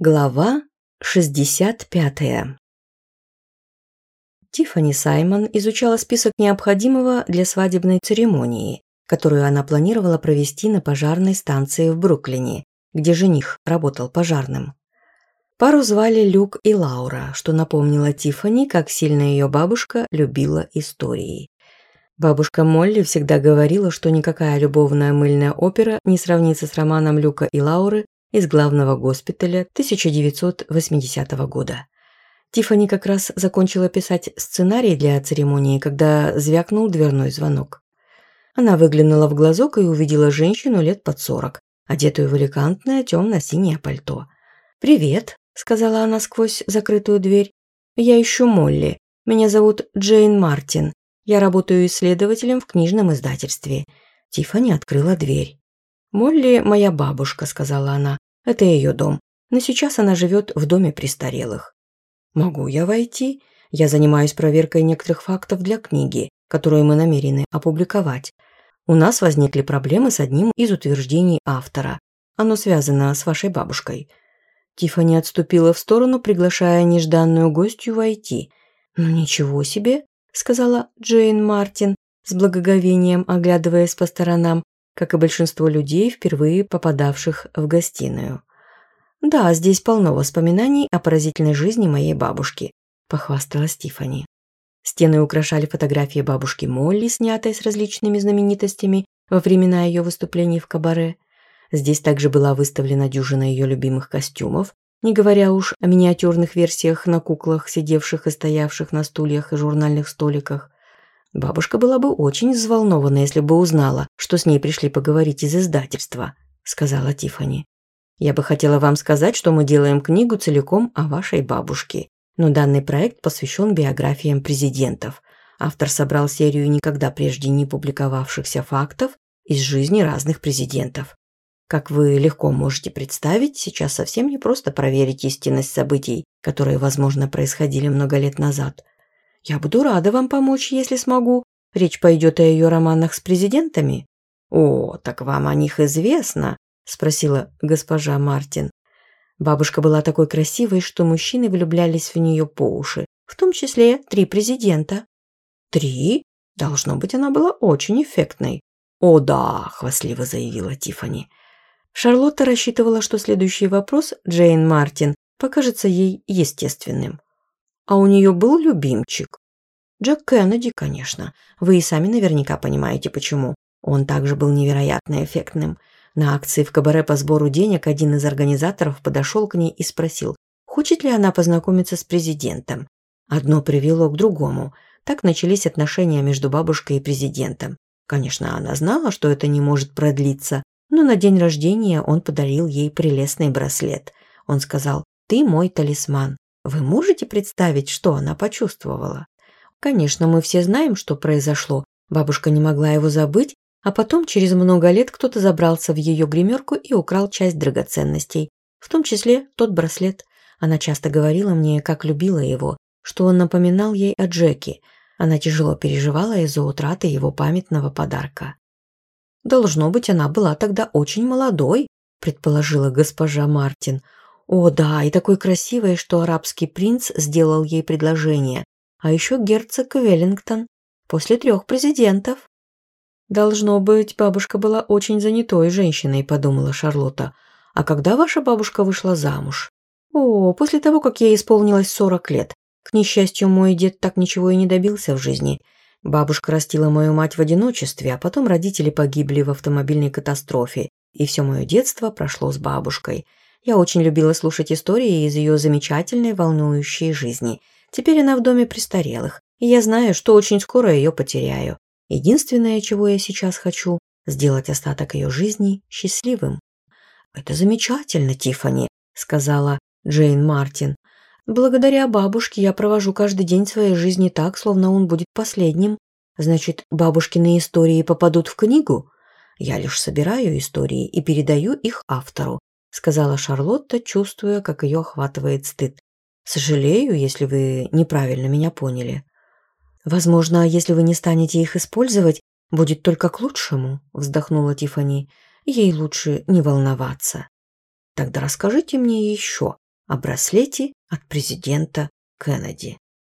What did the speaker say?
Глава 65 Тиффани Саймон изучала список необходимого для свадебной церемонии, которую она планировала провести на пожарной станции в Бруклине, где жених работал пожарным. Пару звали Люк и Лаура, что напомнило Тиффани, как сильно ее бабушка любила истории. Бабушка Молли всегда говорила, что никакая любовная мыльная опера не сравнится с романом Люка и Лауры из главного госпиталя 1980 года. Тиффани как раз закончила писать сценарий для церемонии, когда звякнул дверной звонок. Она выглянула в глазок и увидела женщину лет под сорок, одетую в элегантное темно-синее пальто. «Привет», – сказала она сквозь закрытую дверь. «Я ищу Молли. Меня зовут Джейн Мартин. Я работаю исследователем в книжном издательстве». Тиффани открыла дверь. Молли – моя бабушка», – сказала она. «Это ее дом. Но сейчас она живет в доме престарелых». «Могу я войти? Я занимаюсь проверкой некоторых фактов для книги, которую мы намерены опубликовать. У нас возникли проблемы с одним из утверждений автора. Оно связано с вашей бабушкой». Тиффани отступила в сторону, приглашая нежданную гостью войти. «Ну ничего себе!» – сказала Джейн Мартин с благоговением, оглядываясь по сторонам как и большинство людей, впервые попадавших в гостиную. «Да, здесь полно воспоминаний о поразительной жизни моей бабушки», – похвасталась Тиффани. Стены украшали фотографии бабушки Молли, снятые с различными знаменитостями во времена ее выступлений в кабаре. Здесь также была выставлена дюжина ее любимых костюмов, не говоря уж о миниатюрных версиях на куклах, сидевших и стоявших на стульях и журнальных столиках. Бабушка была бы очень взволнована, если бы узнала, что с ней пришли поговорить из издательства», — сказала Тиффани. «Я бы хотела вам сказать, что мы делаем книгу целиком о вашей бабушке, но данный проект посвящен биографиям президентов. Автор собрал серию никогда прежде не публиковавшихся фактов из жизни разных президентов. Как вы легко можете представить, сейчас совсем не просто проверить истинность событий, которые, возможно, происходили много лет назад – Я буду рада вам помочь, если смогу. Речь пойдет о ее романах с президентами. О, так вам о них известно, спросила госпожа Мартин. Бабушка была такой красивой, что мужчины влюблялись в нее по уши, в том числе три президента. Три? Должно быть, она была очень эффектной. О да, хвастливо заявила Тифани. Шарлотта рассчитывала, что следующий вопрос а у нее был любимчик. Джек Кеннеди, конечно. Вы и сами наверняка понимаете, почему. Он также был невероятно эффектным. На акции в кабаре по сбору денег один из организаторов подошел к ней и спросил, хочет ли она познакомиться с президентом. Одно привело к другому. Так начались отношения между бабушкой и президентом. Конечно, она знала, что это не может продлиться, но на день рождения он подарил ей прелестный браслет. Он сказал «Ты мой талисман». Вы можете представить, что она почувствовала? Конечно, мы все знаем, что произошло. Бабушка не могла его забыть, а потом через много лет кто-то забрался в ее гримерку и украл часть драгоценностей, в том числе тот браслет. Она часто говорила мне, как любила его, что он напоминал ей о Джеки. Она тяжело переживала из-за утраты его памятного подарка. «Должно быть, она была тогда очень молодой», – предположила госпожа Мартин – о, да, и такой красивой, что арабский принц сделал ей предложение. А еще герцог Веллингтон. После трех президентов. «Должно быть, бабушка была очень занятой женщиной», – подумала Шарлотта. «А когда ваша бабушка вышла замуж?» «О, после того, как ей исполнилось 40 лет. К несчастью, мой дед так ничего и не добился в жизни. Бабушка растила мою мать в одиночестве, а потом родители погибли в автомобильной катастрофе, и все мое детство прошло с бабушкой. Я очень любила слушать истории из ее замечательной, волнующей жизни. Теперь она в доме престарелых, и я знаю, что очень скоро ее потеряю. Единственное, чего я сейчас хочу – сделать остаток ее жизни счастливым. «Это замечательно, Тиффани», – сказала Джейн Мартин. «Благодаря бабушке я провожу каждый день своей жизни так, словно он будет последним. Значит, бабушкины истории попадут в книгу? Я лишь собираю истории и передаю их автору сказала Шарлотта, чувствуя, как ее охватывает стыд. «Сожалею, если вы неправильно меня поняли. Возможно, если вы не станете их использовать, будет только к лучшему», — вздохнула Тифани. «Ей лучше не волноваться». «Тогда расскажите мне еще о браслете от президента Кеннеди».